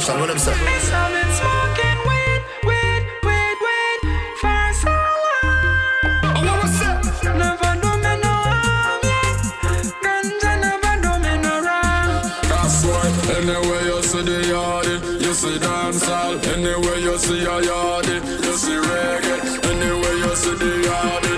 Nation, what them say? I've been smoking weed, weed, weed, weed for so long. Oh, what was that? Never do me no harm, yeah. Ganja never do me no wrong. That's why anywhere you see the yardie, you see dancehall. Anywhere you see a yardie, you see reggae. Anywhere you see the yardie,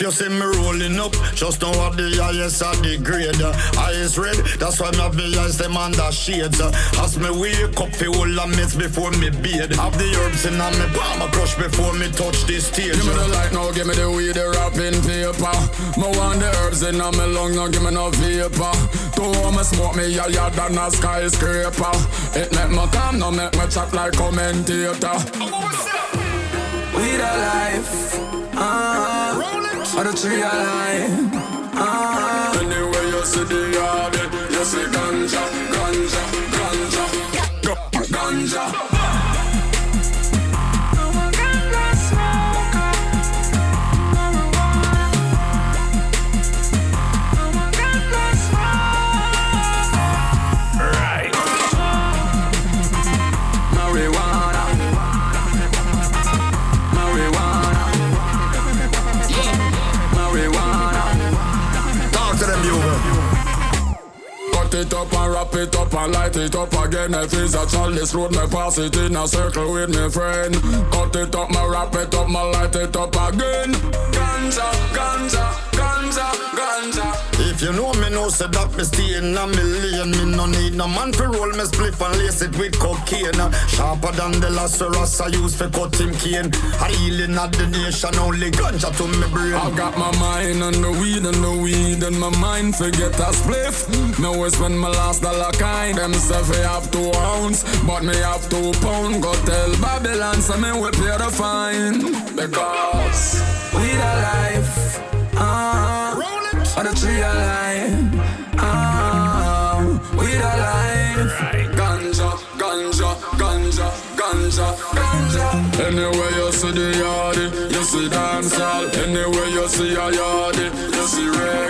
you see me rolling up, just know what the highest of the grade. Eyes red, that's why me have me eyes them under shades. As me wake up, fi hold a mess before me bathe. Have the herbs in a me palm, a crush before me touch this stage. Give me the light now, give me the weed, the wrapping paper. Me want the herbs in my lung, now give me no vapor. Two me smoke me higher than a skyscraper. It make me calm, now make me chat like commentator. Weed alive. Tree alive. Ah, Anywhere you see the yardie, you see ganja, Cut it up and wrap it up and light it up again. If it's a chalice road, me pass it in a circle with me friend. Cut it up, me wrap it up, me light it up again. Ganja, ganja, ganja, ganja. You know me, know say that me stay in a million. Me no need no man for roll me spliff and lace it with cocaine. Sharper than the Lazarus I use for cut him cane. I healing at the nation, only ganja to me brain. I got my mind on the weed and the weed and my mind forget a spliff. Now it's when my last dollar kind. Them say we have two ounce, but me have two pound. Go tell Babylon, so me we pay the fine because weed alive. ganja, ganja, ganja, ganja, ganja. Anywhere you see the yardie, you see dancehall. Anywhere you see a yardie, you see reggae.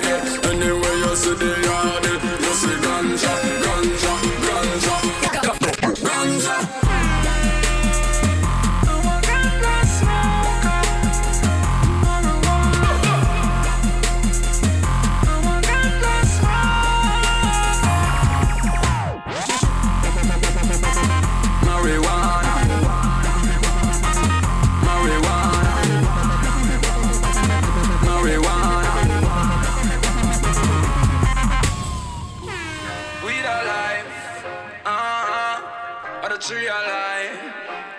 Or the tree alive.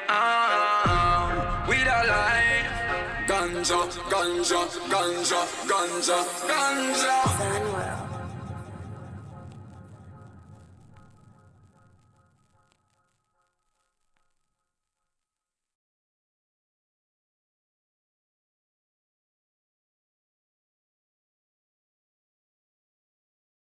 Ah, weed alive. Ganja, ganja, ganja, ganja, ganja. World.